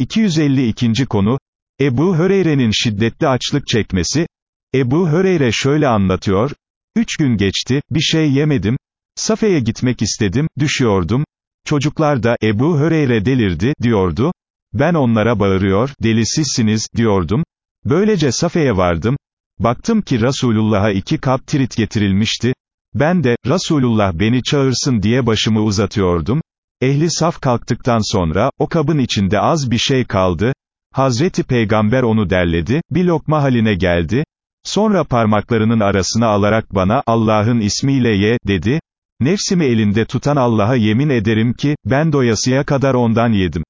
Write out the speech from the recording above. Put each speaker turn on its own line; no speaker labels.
252. konu, Ebu Höreyre'nin şiddetli açlık çekmesi, Ebu Höreyre şöyle anlatıyor, Üç gün geçti, bir şey yemedim, Safe'ye gitmek istedim, düşüyordum, çocuklar da, Ebu Höreyre delirdi, diyordu, ben onlara bağırıyor, delisizsiniz, diyordum, böylece Safe'ye vardım, baktım ki Resulullah'a iki kap tirit getirilmişti, ben de, Resulullah beni çağırsın diye başımı uzatıyordum, ehli saf kalktıktan sonra, o kabın içinde az bir şey kaldı, Hazreti Peygamber onu derledi, bir lokma haline geldi, sonra parmaklarının arasına alarak bana, Allah'ın ismiyle ye, dedi, nefsimi elinde tutan Allah'a yemin ederim ki, ben doyasıya kadar ondan yedim.